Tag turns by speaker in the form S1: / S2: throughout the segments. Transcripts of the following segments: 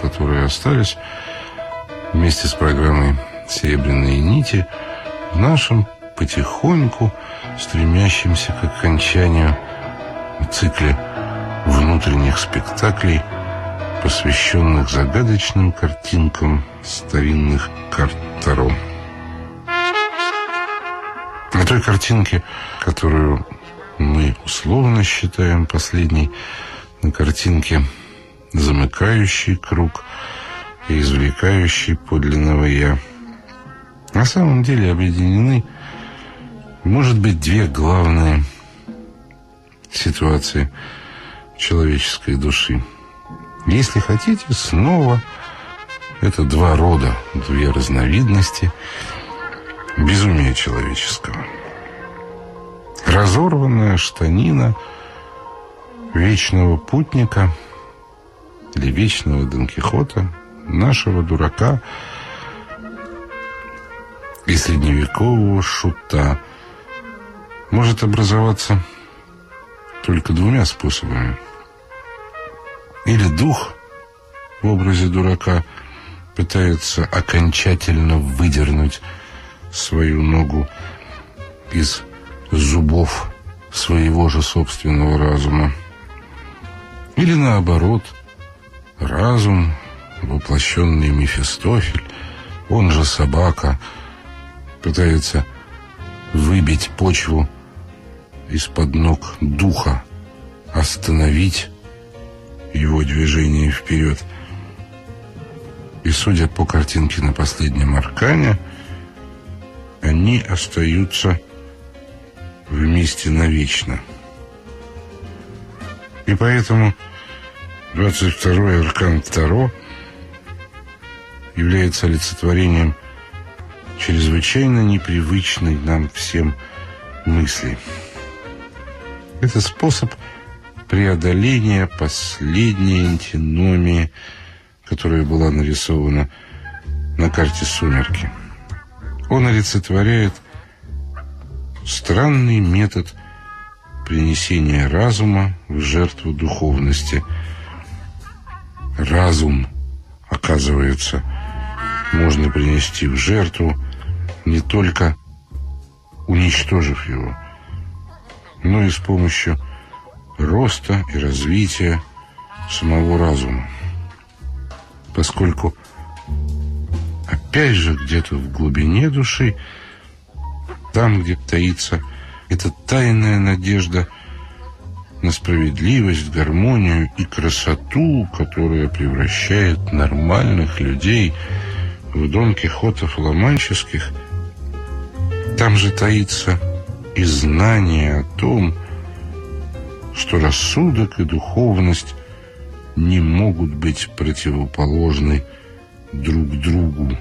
S1: Которые остались вместе с программой «Серебряные нити» в нашем потихоньку стремящемся к окончанию цикле внутренних спектаклей, посвященных загадочным картинкам старинных карт Таро. На той картинке, которую мы условно считаем последней, на картинке замыкающий круг и извлекающий подлинного «я». На самом деле объединены, может быть, две главные ситуации человеческой души. Если хотите, снова это два рода, две разновидности безумия человеческого. Разорванная штанина – вечного путника или вечного Дон Кихота, нашего дурака и средневекового шута может образоваться только двумя способами. Или дух в образе дурака пытается окончательно выдернуть свою ногу из зубов своего же собственного разума. Или наоборот, разум, воплощенный Мефистофель, он же собака, пытается выбить почву из-под ног духа, остановить его движение вперед. И судя по картинке на последнем аркане, они остаются вместе навечно. И поэтому 22-й аркан Таро является олицетворением чрезвычайно непривычной нам всем мысли. Это способ преодоления последней антиномии, которая была нарисована на карте «Сумерки». Он олицетворяет странный метод принесения разума в жертву духовности. Разум, оказывается, можно принести в жертву не только уничтожив его, но и с помощью роста и развития самого разума. Поскольку, опять же, где-то в глубине души, там, где таится это тайная надежда на справедливость, гармонию и красоту, которая превращает нормальных людей в Дон Кихотов ломанческих, там же таится и знание о том, что рассудок и духовность не могут быть противоположны друг другу.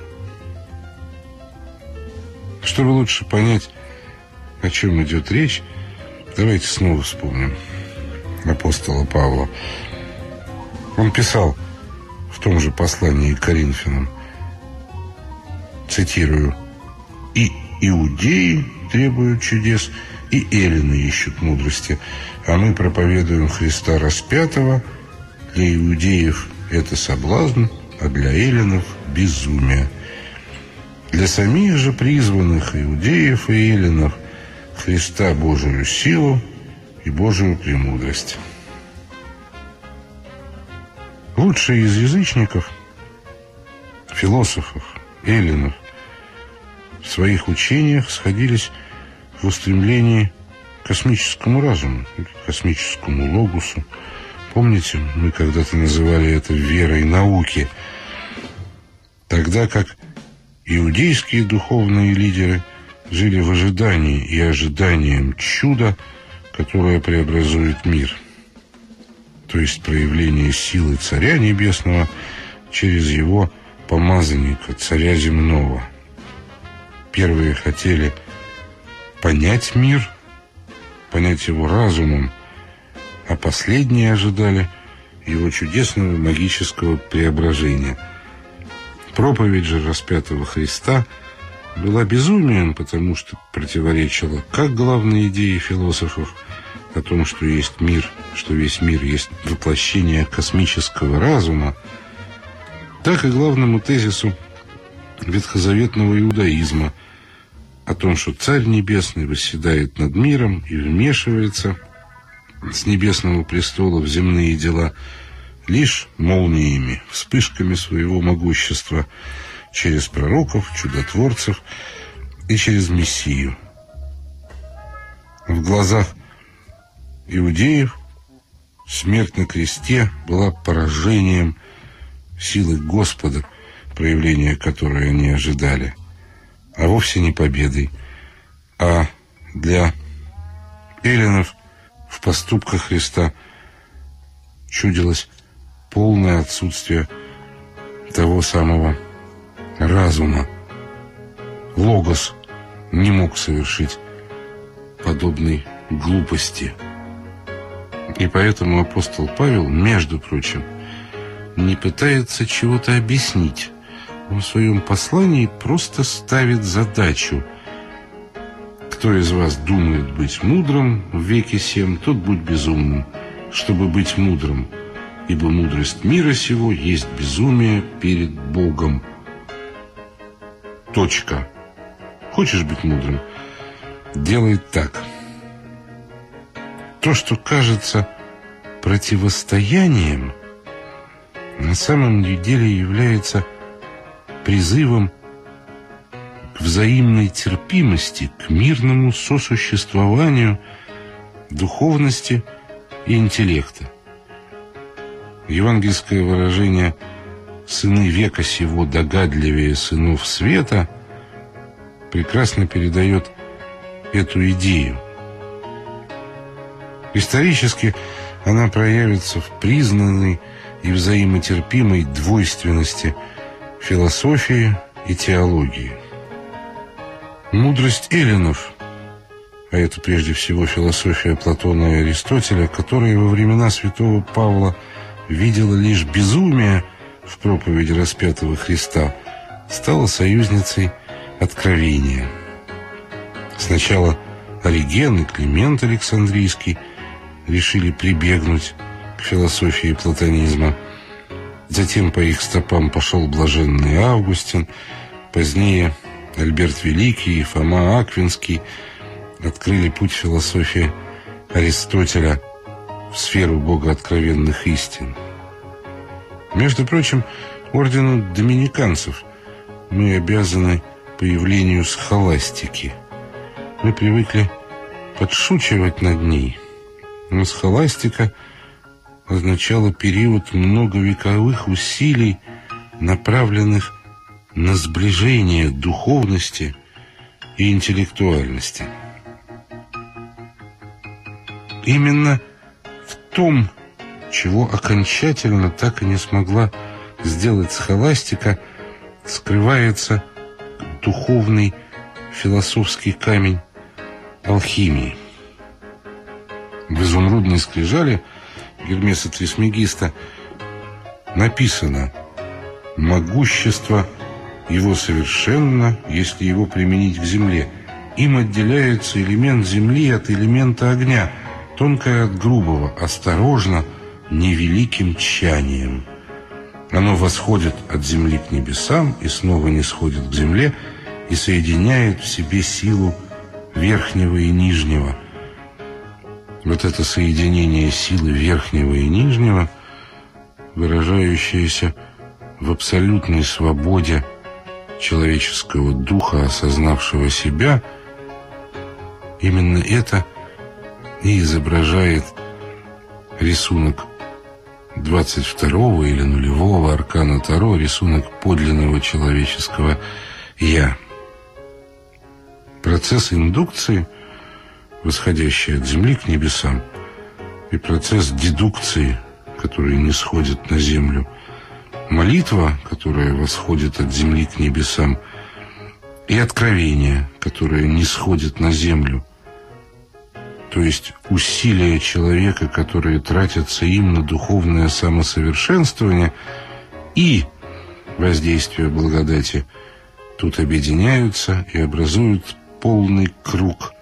S1: Чтобы лучше понять, о чем идет речь, давайте снова вспомним апостола Павла. Он писал в том же послании к Коринфянам, цитирую, «И иудеи требуют чудес, и эллины ищут мудрости, а мы проповедуем Христа распятого, для иудеев это соблазн, а для эллинов – безумие». Для самих же призванных иудеев и эллинов Христа Божию силу и Божию премудрость. Лучшие из язычников, философов, эллинов, в своих учениях сходились в устремлении к космическому разуму, к космическому логусу. Помните, мы когда-то называли это верой науки, тогда как иудейские духовные лидеры – жили в ожидании и ожиданием чуда, которое преобразует мир. То есть проявление силы Царя Небесного через его помазанника, Царя Земного. Первые хотели понять мир, понять его разумом, а последние ожидали его чудесного магического преображения. Проповедь же распятого Христа – была безумием, потому что противоречила как главной идее философов, о том, что есть мир, что весь мир есть воплощение космического разума, так и главному тезису ветхозаветного иудаизма о том, что Царь Небесный восседает над миром и вмешивается с небесного престола в земные дела лишь молниями, вспышками своего могущества через пророков, чудотворцев и через Мессию. В глазах иудеев смерть на кресте была поражением силы Господа, проявления которой они ожидали, а вовсе не победой. А для эллинов в поступках Христа чудилось полное отсутствие того самого разума. Логос не мог совершить подобной глупости. И поэтому апостол Павел, между прочим, не пытается чего-то объяснить. Он в своем послании просто ставит задачу. Кто из вас думает быть мудрым в веке сем, тот будь безумным, чтобы быть мудрым. Ибо мудрость мира сего есть безумие перед Богом. Точка. Хочешь быть мудрым? Делай так. То, что кажется противостоянием, на самом деле является призывом к взаимной терпимости, к мирному сосуществованию духовности и интеллекта. Евангельское выражение «сыны века сего догадливее сынов света» прекрасно передает эту идею. Исторически она проявится в признанной и взаимотерпимой двойственности философии и теологии. Мудрость эллинов, а это прежде всего философия Платона и Аристотеля, которая во времена святого Павла видела лишь безумие в проповеди распятого Христа, стала союзницей откровения. Сначала Ориген и Климент Александрийский решили прибегнуть к философии платонизма. Затем по их стопам пошел блаженный Августин, позднее Альберт Великий и Фома Аквинский открыли путь философии Аристотеля в сферу богооткровенных истин. Между прочим, ордену доминиканцев мы обязаны появлению схоластики. Мы привыкли подшучивать над ней, но схоластика означала период многовековых усилий, направленных на сближение духовности и интеллектуальности. Именно в том, чего окончательно так и не смогла сделать схоластика, скрывается духовный философский камень алхимии. В изумрудной скрижали Гермеса Трисмегиста написано «Могущество его совершенно, если его применить к земле. Им отделяется элемент земли от элемента огня, тонкое от грубого, осторожно, невеликим тчанием». Оно восходит от земли к небесам и снова не сходит к земле и соединяет в себе силу верхнего и нижнего. Вот это соединение силы верхнего и нижнего, выражающееся в абсолютной свободе человеческого духа, осознавшего себя, именно это и изображает рисунок 22 или нулевого аркана Таро рисунок подлинного человеческого «я». Процесс индукции, восходящий от Земли к небесам, и процесс дедукции, который не сходит на Землю, молитва, которая восходит от Земли к небесам, и откровение, которое не сходит на Землю – то есть усилия человека, которые тратятся им на духовное самосовершенствование и воздействие благодати, тут объединяются и образуют полный круг,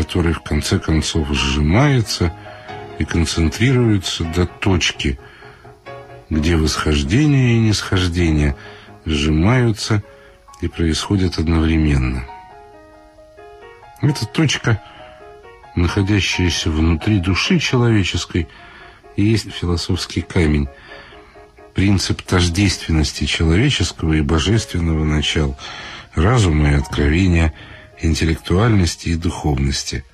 S1: который в конце концов сжимается и концентрируется до точки, где восхождение и нисхождение сжимаются и происходят одновременно. Эта точка, находящаяся внутри души человеческой, и есть философский камень, принцип тождественности человеческого и божественного начала, разума и откровения, интеллектуальности и духовности.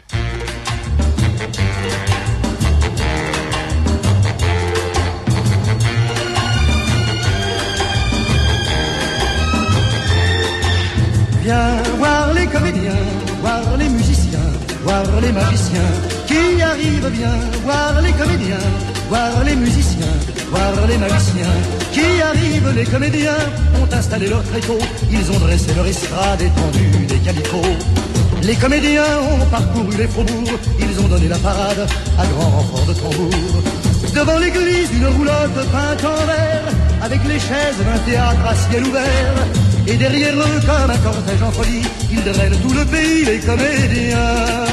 S2: Viens voir les comédiens, voir les musiciens, voir les magiciens qui arrivent bien, voir les comédiens, voir les musiciens, voir les magiciens qui arrivent. Les comédiens ont installé leur tréteau, ils ont dressé leur estrade étendue des calicots. Les comédiens ont parcouru les faubourgs, ils ont donné la parade à grand renfort de tambour. Devant l'église, une roulotte peinte en vert, avec les chaises d'un théâtre à ciel ouvert. Et derrière eux, comme un cortège en folie, ils drainent tout le pays, les comédiens.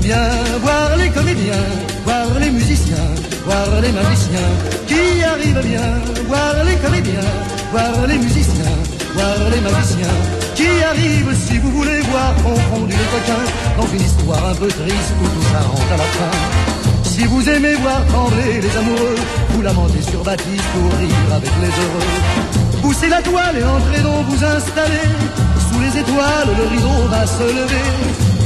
S2: Viens voir les comédiens, voir les musiciens, voir les magiciens qui arrivent bien, voir les comédiens, voir les musiciens, voir les magiciens qui arrivent si vous voulez voir confondus les coquins dans une histoire un peu triste où tout s'arrange à la fin. Si vous aimez voir trembler les amoureux, vous lamentez sur Baptiste pour rire avec les heureux. Poussez la toile et entrez donc vous installer. Sous les étoiles, le rideau va se lever.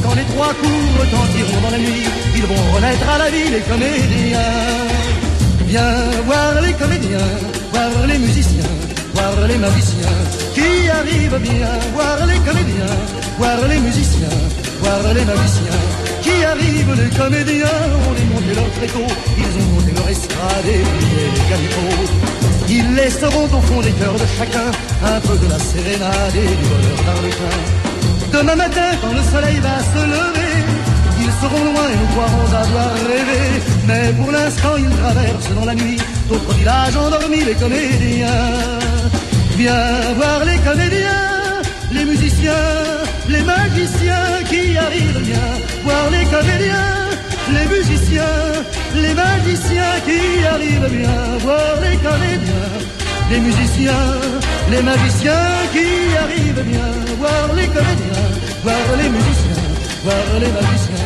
S2: Quand les trois coups retentiront dans la nuit, ils vont renaître à la vie les comédiens. Voir les comédiens, voir les musiciens, voir les magiciens qui arrivent bien. Voir les comédiens, voir les musiciens, voir les magiciens qui arrivent. Les comédiens ont démonté leur tréteau, ils ont monté leur estrade et plié les galipots. Ils laisseront au fond des cœurs de chacun un peu de la sérénade et du bonheur d'Arlequin. Demain matin, quand le soleil va se lever, ils seront loin et nous croirons avoir rêvé. Mais pour l'instant, ils traversent dans la nuit d'autres villages endormis, les comédiens. Viens voir les comédiens, les musiciens, les magiciens qui arrivent bien. Voir les comédiens, les musiciens, les magiciens qui arrivent bien. Voir les comédiens, les musiciens, les magiciens qui arrivent bien. Voir les comédiens, voir les musiciens, voir les magiciens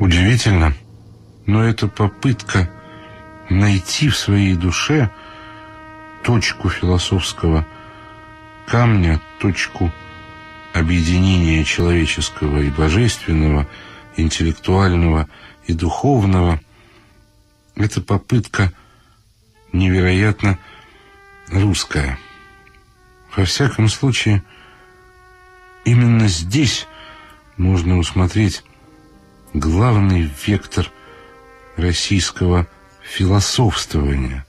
S1: Удивительно, но эта попытка найти в своей душе точку философского камня, точку объединения человеческого и божественного, интеллектуального и духовного, эта попытка невероятно русская. Во всяком случае, именно здесь можно усмотреть главный вектор российского философствования.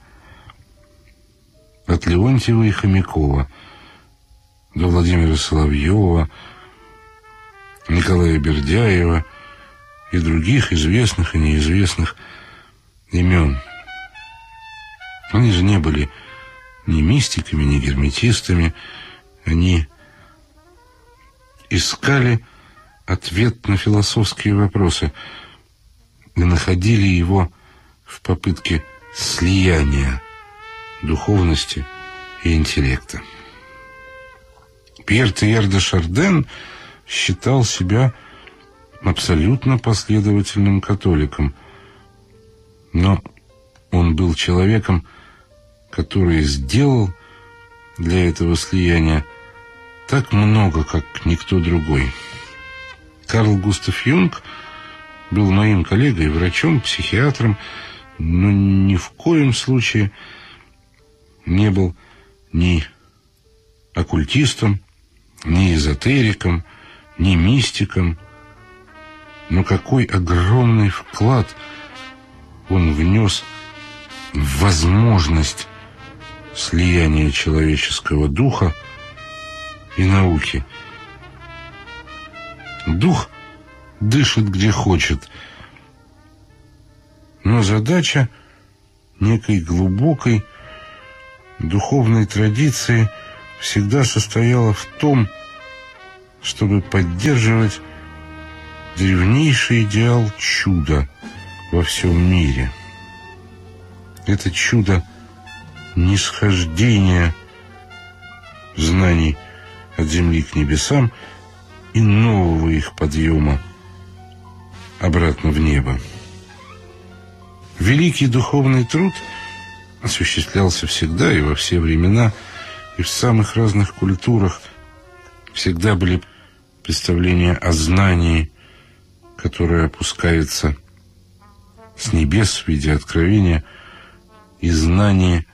S1: От Леонтьева и Хомякова до Владимира Соловьева, Николая Бердяева и других известных и неизвестных имен. Они же не были ни мистиками, ни герметистами. Они искали ответ на философские вопросы и находили его в попытке слияния духовности и интеллекта. Пьер Тиер де Шарден считал себя абсолютно последовательным католиком, но он был человеком, который сделал для этого слияния так много, как никто другой. Карл Густав Юнг был моим коллегой, врачом, психиатром, но ни в коем случае не был ни оккультистом, ни эзотериком, ни мистиком. Но какой огромный вклад он внес в возможность слияния человеческого духа и науки. Дух дышит где хочет, но задача некой глубокой духовной традиции всегда состояла в том, чтобы поддерживать древнейший идеал чуда во всем мире. Это чудо нисхождения знаний от земли к небесам и нового их подъема обратно в небо. Великий духовный труд осуществлялся всегда и во все времена, и в самых разных культурах всегда были представления о знании, которое опускается с небес в виде откровения, и знание,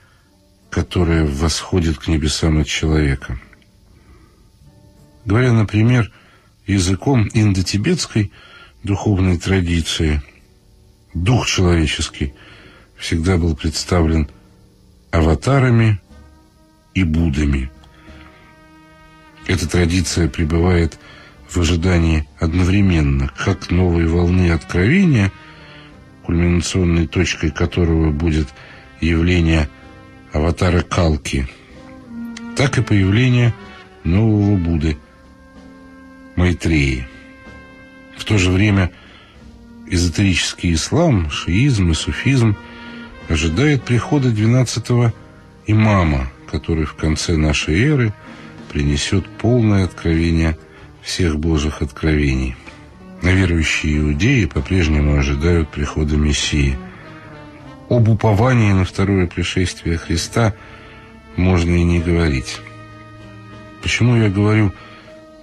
S1: которое восходит к небесам от человека. Говоря, например, языком индотибетской духовной традиции, дух человеческий всегда был представлен аватарами и Буддами. Эта традиция пребывает в ожидании одновременно как новой волны откровения, кульминационной точкой которого будет явление аватара Калки, так и появление нового Будды Майтреи. В то же время эзотерический ислам, шиизм и суфизм ожидает прихода 12-го имама, который в конце нашей эры принесет полное откровение всех Божьих откровений. А верующие иудеи по-прежнему ожидают прихода Мессии. Об уповании на второе пришествие Христа можно и не говорить. Почему я говорю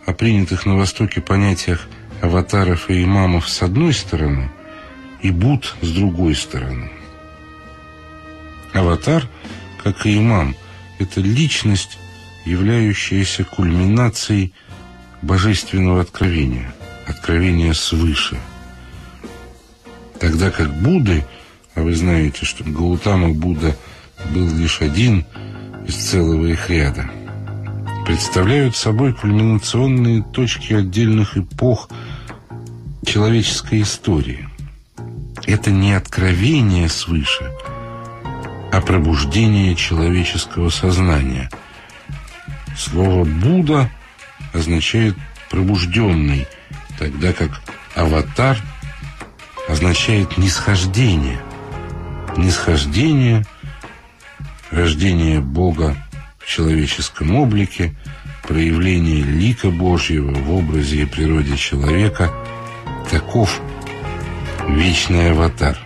S1: о принятых на Востоке понятиях аватаров и имамов с одной стороны и Буд с другой стороны? Аватар, как и имам, это личность, являющаяся кульминацией божественного откровения, откровения свыше. Тогда как Будды, а вы знаете, что Гаутама Будда был лишь один из целого их ряда, представляют собой кульминационные точки отдельных эпох человеческой истории. Это не откровение свыше, а пробуждение человеческого сознания. Слово «Будда» означает «пробужденный», тогда как «аватар» означает «нисхождение». Нисхождение, рождение Бога человеческом облике, проявление лика Божьего в образе и природе человека – таков вечный аватар.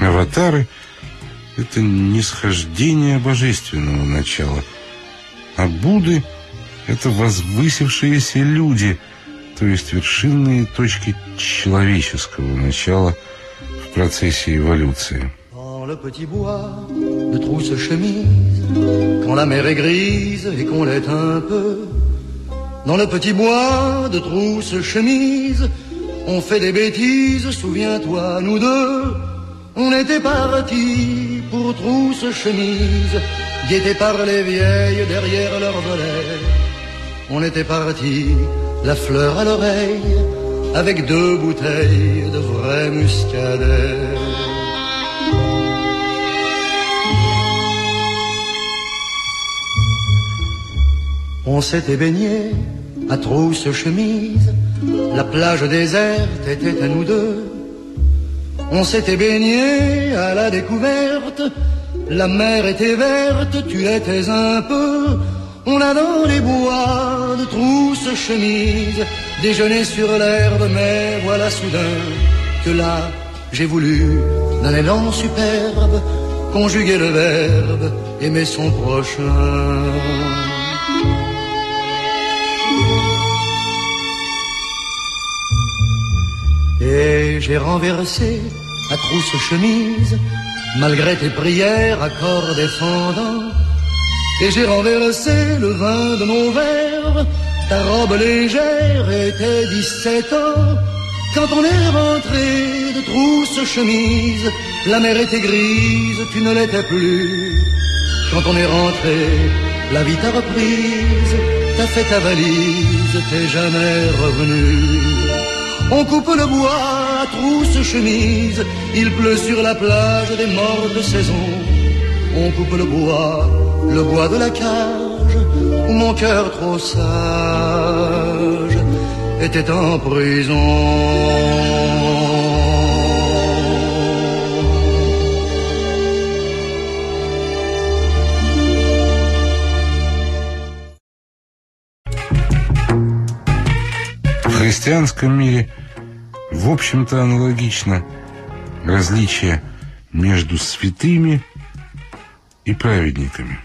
S1: Аватары – это нисхождение божественного начала, а Будды – это возвысившиеся люди, то есть вершинные точки человеческого начала в процессе эволюции. le petit bois de trousse chemise, quand la mer est grise et qu'on l'est un peu. Dans le petit bois de trousse chemise, on fait des bêtises, souviens-toi, nous deux. On était partis pour trousse chemise, guettés par les vieilles derrière leur volet on était parti, la fleur à l'oreille, avec deux bouteilles de vrai muscadet. On s'était baigné à trousse chemise, la plage déserte était à nous deux. On s'était baigné à la découverte, la mer était verte, tu étais un peu on a dans les bois de trousses chemises déjeuné sur l'herbe, mais voilà soudain que là j'ai voulu, d'un élan superbe, conjuguer le verbe, aimer son prochain. Et j'ai renversé à trousse chemise, malgré tes prières, accords défendants et j'ai renversé le vin de mon verre. Ta robe légère était 17 ans. Quand on est rentré de trousse chemise, la mer était grise, tu ne l'étais plus. Quand on est rentré, la vie t'a reprise, t'as fait ta valise, t'es jamais revenu. On coupe le bois à trousse chemise, il pleut sur la plage des morts de saison. On coupe le bois le bois de la cage
S2: où mon cœur trop sage était en prison.
S1: христианском мире, В общем-то, аналогично различие между святыми и праведниками.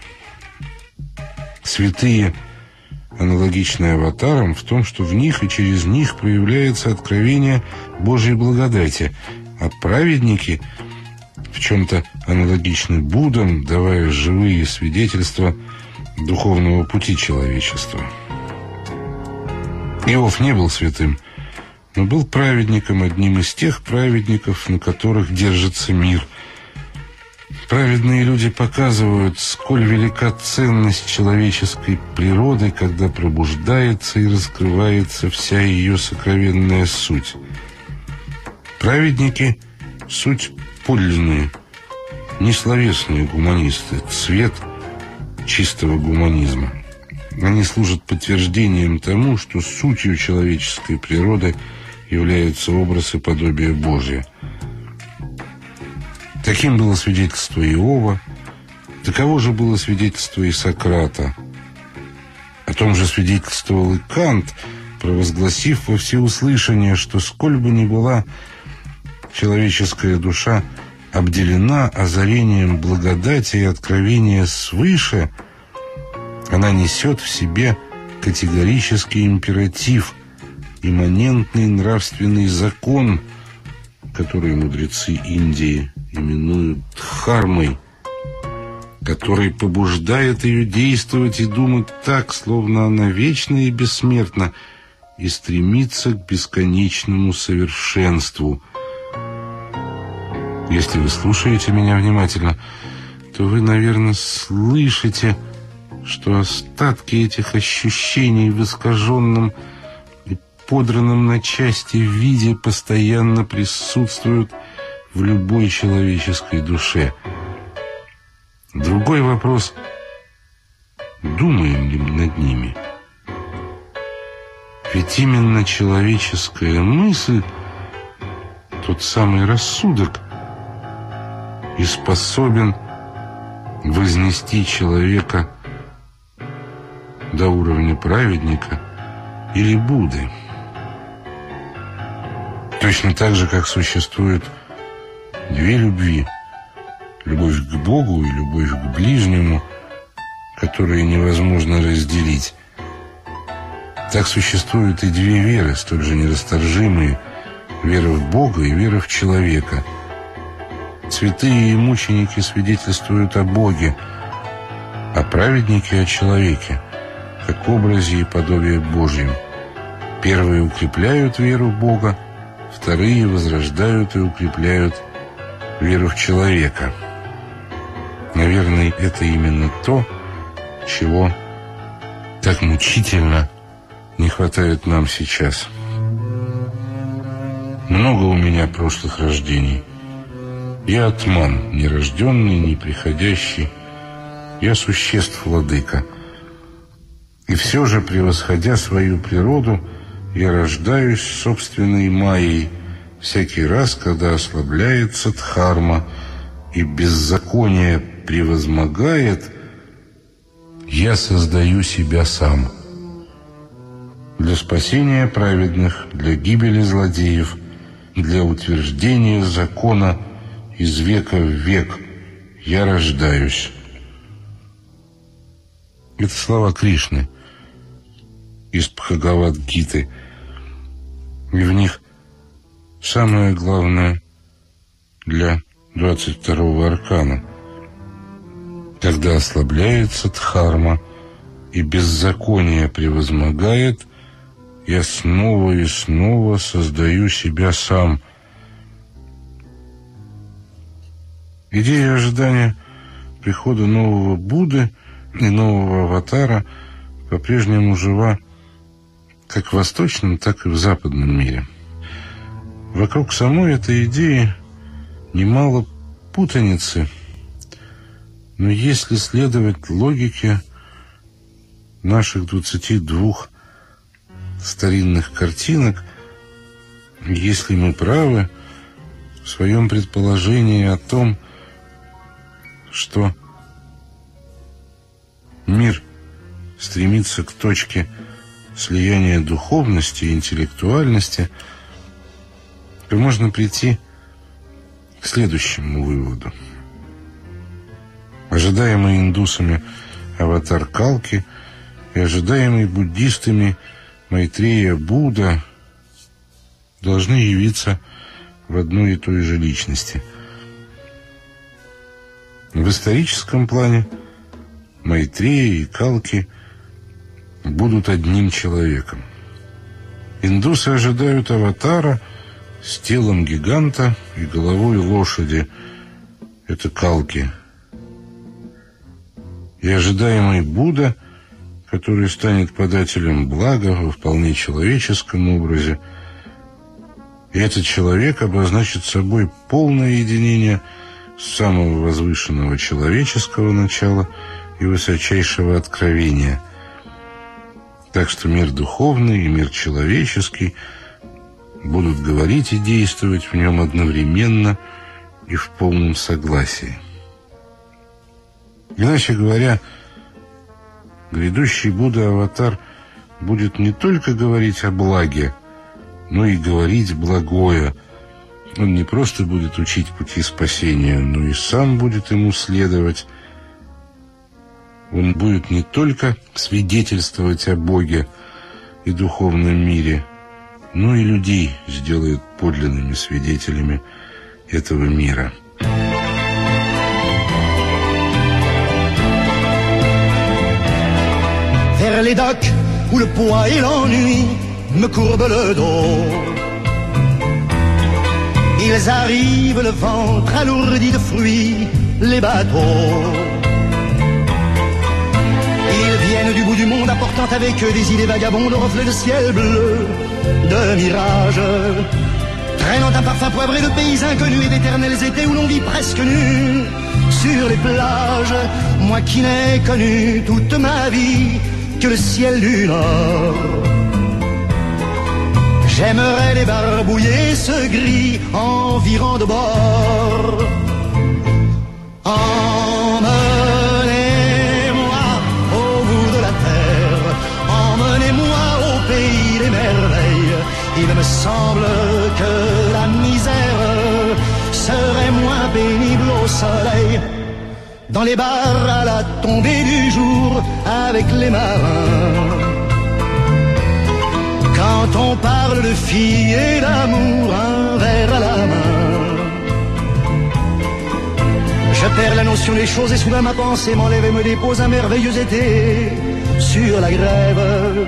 S1: Святые аналогичны аватарам в том, что в них и через них проявляется откровение Божьей благодати, а праведники в чем-то аналогичны Буддам, давая живые свидетельства духовного пути человечества. Иов не был святым, но был праведником, одним из тех праведников, на которых держится мир. Праведные люди показывают, сколь велика ценность человеческой природы, когда пробуждается и раскрывается вся ее сокровенная суть. Праведники – суть подлинные, несловесные гуманисты, цвет чистого гуманизма. Они служат подтверждением тому, что сутью человеческой природы является образ и подобие. Таким было свидетельство Иова, таково же было свидетельство и Сократа. О том же свидетельствовал и Кант, провозгласив во всеуслышание, что сколь бы ни была человеческая душа обделена озарением благодати и откровения свыше – она несет в себе категорический императив, имманентный нравственный закон, который мудрецы Индии именуют дхармой, который побуждает ее действовать и думать так, словно она вечна и бессмертна, и стремится к бесконечному совершенству. Если вы слушаете меня внимательно, то вы, наверное, слышите что остатки этих ощущений в искаженном и подранном на части виде постоянно присутствуют в любой человеческой душе. Другой вопрос – думаем ли мы над ними? Ведь именно человеческая мысль, тот самый рассудок, и способен вознести человека до уровня праведника или Будды. Точно так же, как существуют две любви. Любовь к Богу и любовь к ближнему, которые невозможно разделить. Так существуют и две веры, столь же нерасторжимые. Вера в Бога и вера в человека. Святые и мученики свидетельствуют о Боге, а праведники о человеке как образе и подобие Божьем. Первые укрепляют веру в Бога, вторые возрождают и укрепляют веру в человека. Наверное, это именно то, чего так мучительно не хватает нам сейчас. Много у меня прошлых рождений. Я атман, нерожденный, неприходящий. Я существ владыка – и все же, превосходя свою природу, я рождаюсь собственной майей всякий раз, когда ослабляется дхарма и беззаконие превозмогает, я создаю себя сам. Для спасения праведных, для гибели злодеев, для утверждения закона из века в век я рождаюсь. Это слова Кришны – из Бхагавад-гиты. И в них самое главное для 22-го аркана. Когда ослабляется дхарма и беззаконие превозмогает, я снова и снова создаю себя сам. Идея ожидания прихода нового Будды и нового аватара по-прежнему жива как в восточном, так и в западном мире. Вокруг самой этой идеи немало путаницы, но если следовать логике, наших 22 старинных картинок, если мы правы в своем предположении о том, что мир стремится к точке слияния духовности и интеллектуальности, то можно прийти к следующему выводу. Ожидаемый индусами аватар Калки и ожидаемый буддистами Майтрея Будда должны явиться в одной и той же личности. В историческом плане Майтрея и Калки будут одним человеком. Индусы ожидают аватара с телом гиганта и головой лошади. Это Калки. И ожидаемый Будда, который станет подателем блага во вполне человеческом образе, и этот человек обозначит собой полное единение самого возвышенного человеческого начала и высочайшего откровения. Так что мир духовный и мир человеческий будут говорить и действовать в нем одновременно и в полном согласии. Иначе говоря, грядущий Будда-аватар будет не только говорить о благе, но и говорить благое. Он не просто будет учить пути спасения, но и сам будет ему следовать. Он будет не только свидетельствовать о Боге и духовном мире, но и людей сделает подлинными свидетелями этого мира.
S2: Vers les docks où le poids et l'ennui me courbe le dos. Ils arrivent le ventre alourdi de fruits, les bateaux. Du bout du monde apportant avec eux des idées vagabondes au reflet de ciel bleu, de mirage. Traînant un parfum poivré de pays inconnus et d'éternels étés où l'on vit presque nu sur les plages. Moi qui n'ai connu toute ma vie que le ciel du nord. J'aimerais débarbouiller ce gris environ de bord. Il me semble que la misère serait moins pénible au soleil. Dans les bars à la tombée du jour avec les marins quand on parle de filles et d'amour, un verre à la main. Je perds la notion des choses et soudain ma pensée m'enlève et me dépose un merveilleux été sur la grève.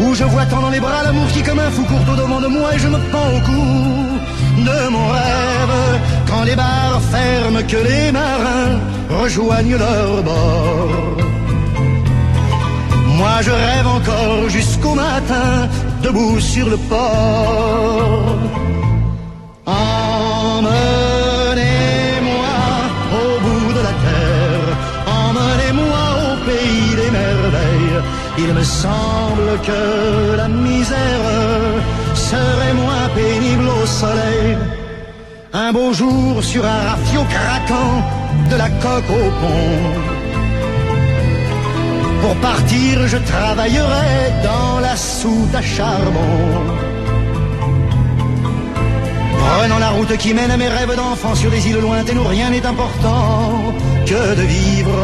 S2: Où je vois tant dans les bras l'amour qui comme un fou court au devant de moi et je me pends au cou de mon rêve. Quand les bars ferment, que les marins rejoignent leur bord. Moi je rêve encore jusqu'au matin, debout sur le port. Il me semble que la misère serait moins pénible au soleil. Un beau jour sur un rafio craquant de la coque au pont. Pour partir, je travaillerai dans la soute à charbon. Prenant la route qui mène à mes rêves d'enfant sur des îles lointaines où rien n'est important que de vivre.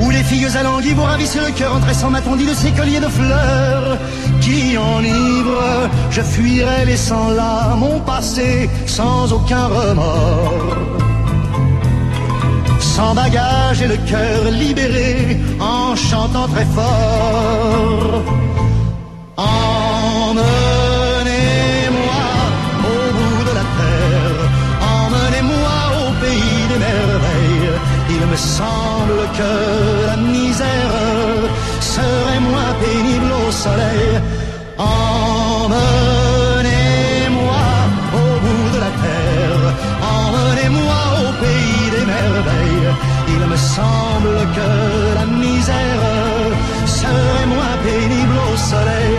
S2: Où les filles alanguies vous ravissent le cœur en tressant ma tondie de ces colliers de fleurs qui enivrent. Je fuirai laissant là mon passé sans aucun remords sans bagage et le cœur libéré en chantant très fort. Il me semble que la misère serait moins pénible au soleil. Emmenez-moi au bout de la terre, emmenez-moi au pays des merveilles. Il me semble que la misère serait moins pénible au soleil.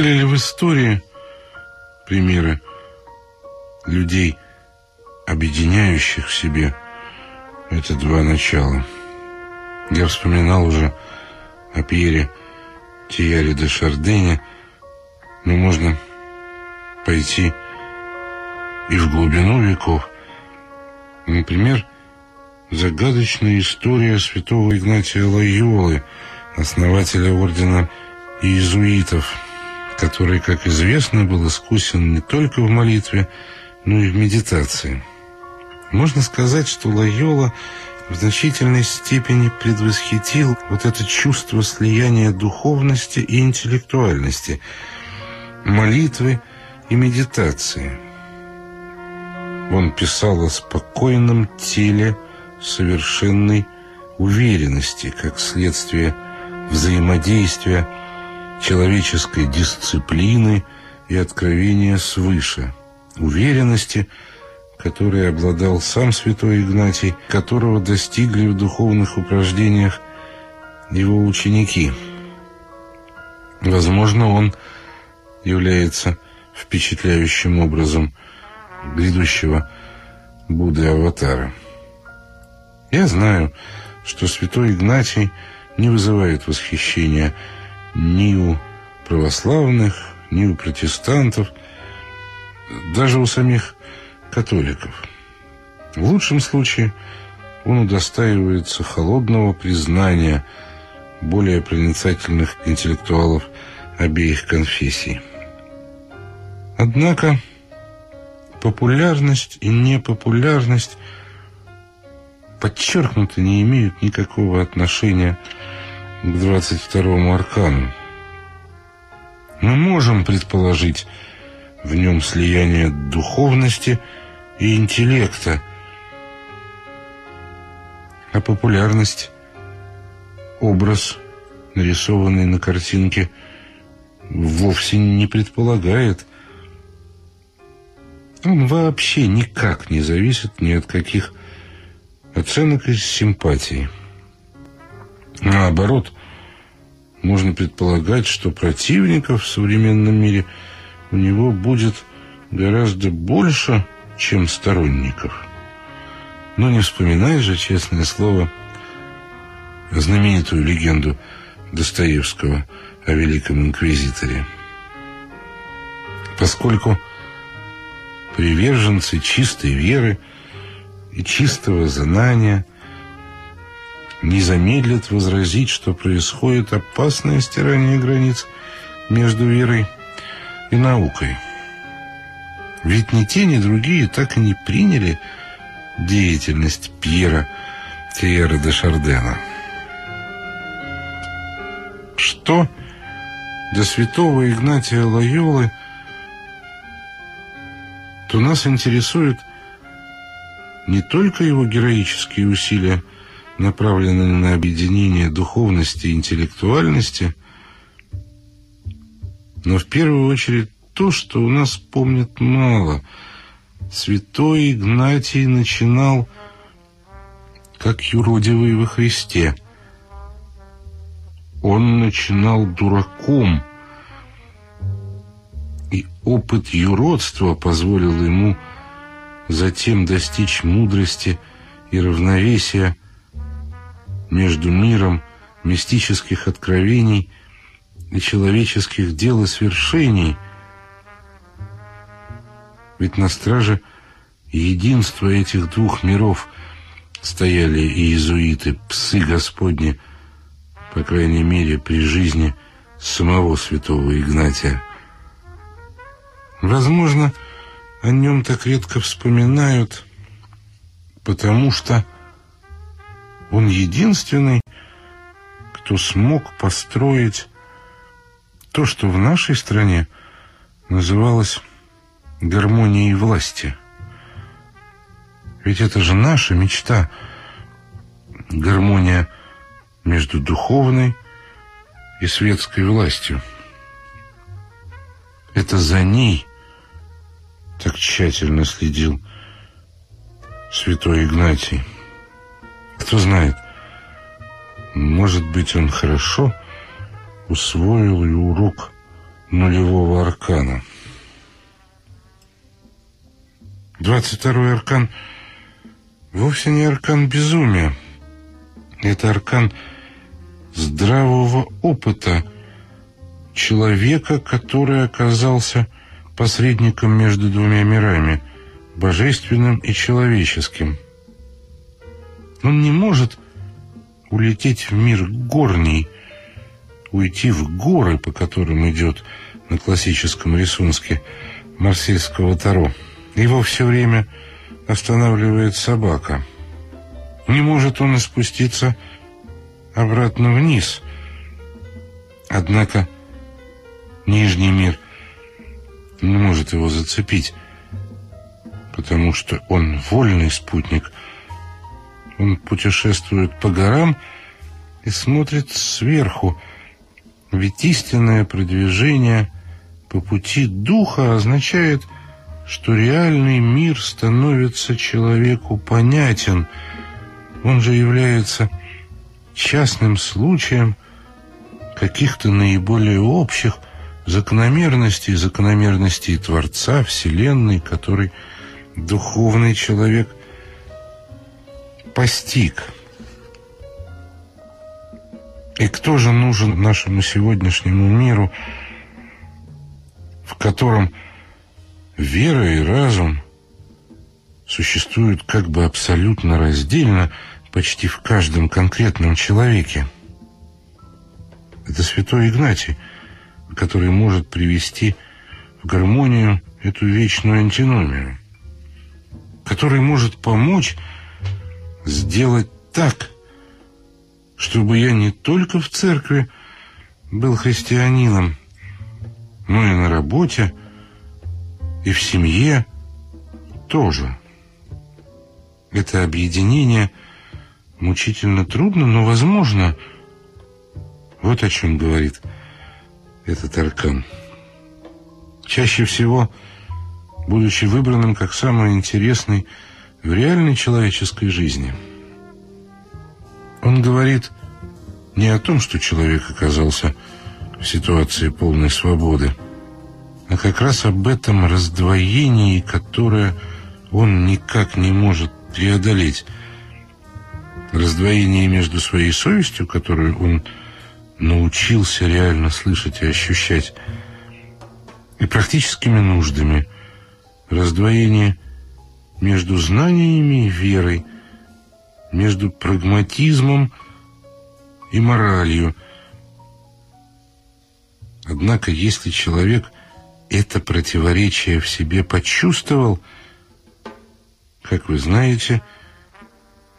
S1: Были ли в истории примеры людей, объединяющих в себе это два начала? Я вспоминал уже о Пьере Тияре де Шардене, но можно пойти и в глубину веков. Например, загадочная история святого Игнатия Лайолы, основателя ордена иезуитов, который, как известно, был искусен не только в молитве, но и в медитации. Можно сказать, что Лайола в значительной степени предвосхитил вот это чувство слияния духовности и интеллектуальности, молитвы и медитации. Он писал о спокойном теле совершенной уверенности, как следствие взаимодействия человеческой дисциплины и откровения свыше, уверенности, которой обладал сам святой Игнатий, которого достигли в духовных упражнениях его ученики. Возможно, он является впечатляющим образом грядущего Будды-аватара. Я знаю, что святой Игнатий не вызывает восхищения ни у православных, ни у протестантов, даже у самих католиков. В лучшем случае он удостаивается холодного признания более проницательных интеллектуалов обеих конфессий. Однако популярность и непопулярность подчеркнуто не имеют никакого отношения к 22-му аркану. Мы можем предположить в нем слияние духовности и интеллекта, а популярность, образ, нарисованный на картинке, вовсе не предполагает он вообще никак не зависит ни от каких оценок и симпатий. Наоборот, можно предполагать, что противников в современном мире у него будет гораздо больше, чем сторонников. Но не вспоминай же, честное слово, знаменитую легенду Достоевского о Великом Инквизиторе. Поскольку приверженцы чистой веры и чистого знания не замедлят возразить, что происходит опасное стирание границ между верой и наукой. Ведь ни те, ни другие так и не приняли деятельность Пьера Тиера де Шардена. Что до святого Игнатия Лайолы – то нас интересует не только его героические усилия, направленные на объединение духовности и интеллектуальности, но в первую очередь то, что у нас помнят мало. Святой Игнатий начинал как юродивый во Христе. Он начинал дураком – и опыт юродства позволил ему затем достичь мудрости и равновесия между миром мистических откровений и человеческих дел и свершений. Ведь на страже единства этих двух миров стояли иезуиты, псы Господни, по крайней мере, при жизни самого святого Игнатия. Возможно, о нем так редко вспоминают, потому что он единственный, кто смог построить то, что в нашей стране называлось гармонией власти. Ведь это же наша мечта. Гармония между духовной и светской властью. Это за ней так тщательно следил святой Игнатий. Кто знает, может быть, он хорошо усвоил и урок нулевого аркана. 22-й аркан вовсе не аркан безумия. Это аркан здравого опыта человека, который оказался посредником между двумя мирами, божественным и человеческим. Он не может улететь в мир горний, уйти в горы, по которым идет на классическом рисунке марсельского таро. Его все время останавливает собака. Не может он и спуститься обратно вниз. Однако нижний мир не может его зацепить, потому что он вольный спутник. Он путешествует по горам и смотрит сверху, ведь истинное продвижение по пути духа означает, что реальный мир становится человеку понятен. Он же является частным случаем каких-то наиболее общих закономерностей, закономерностей Творца, Вселенной, который духовный человек постиг. И кто же нужен нашему сегодняшнему миру, в котором вера и разум существуют как бы абсолютно раздельно почти в каждом конкретном человеке? Это святой Игнатий, который может привести в гармонию эту вечную антиномию, который может помочь сделать так, чтобы я не только в церкви был христианином, но и на работе, и в семье тоже. Это объединение мучительно трудно, но возможно. Вот о чем говорит этот аркан. Чаще всего, будучи выбранным как самый интересный в реальной человеческой жизни – он говорит не о том, что человек оказался в ситуации полной свободы, а как раз об этом раздвоении, которое он никак не может преодолеть. Раздвоение между своей совестью, которую он научился реально слышать и ощущать, и практическими нуждами. Раздвоение между знаниями и верой, между прагматизмом и моралью. Однако, если человек это противоречие в себе почувствовал, как вы знаете,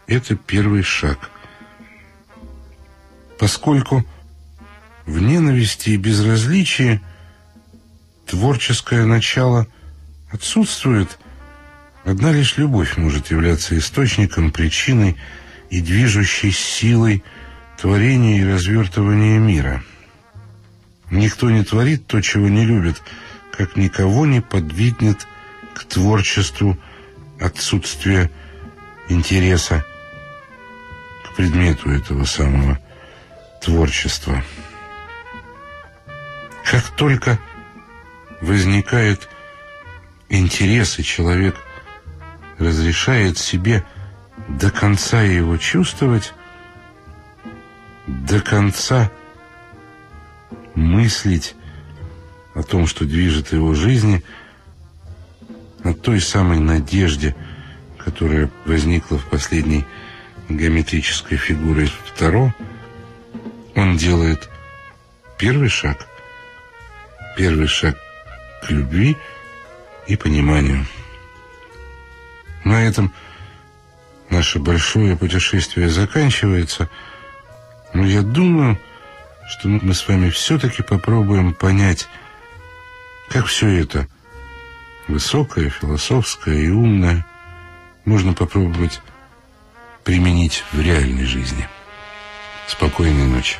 S1: это первый шаг. Поскольку в ненависти и безразличии творческое начало отсутствует – Одна лишь любовь может являться источником, причиной и движущей силой творения и развертывания мира. Никто не творит то, чего не любит, как никого не подвигнет к творчеству отсутствие интереса к предмету этого самого творчества. Как только возникает интерес, и человек – разрешает себе до конца его чувствовать, до конца мыслить о том, что движет его жизни, о той самой надежде, которая возникла в последней геометрической фигуре Таро, он делает первый шаг, первый шаг к любви и пониманию. На этом наше большое путешествие заканчивается. Но я думаю, что мы с вами все-таки попробуем понять, как все это высокое, философское и умное можно попробовать применить в реальной жизни. Спокойной ночи.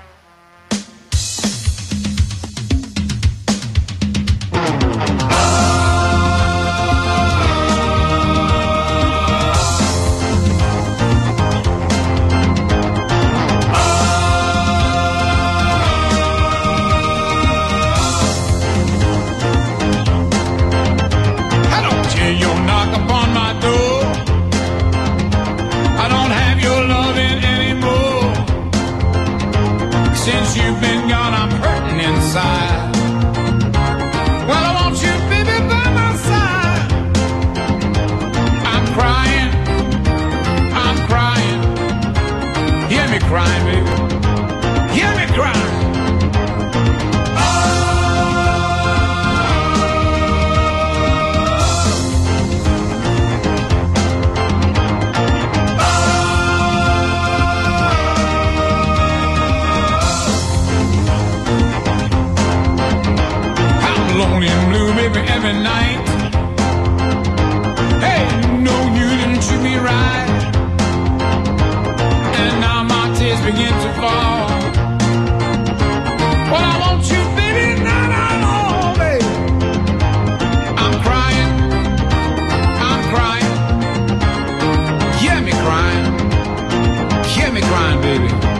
S1: grind, baby.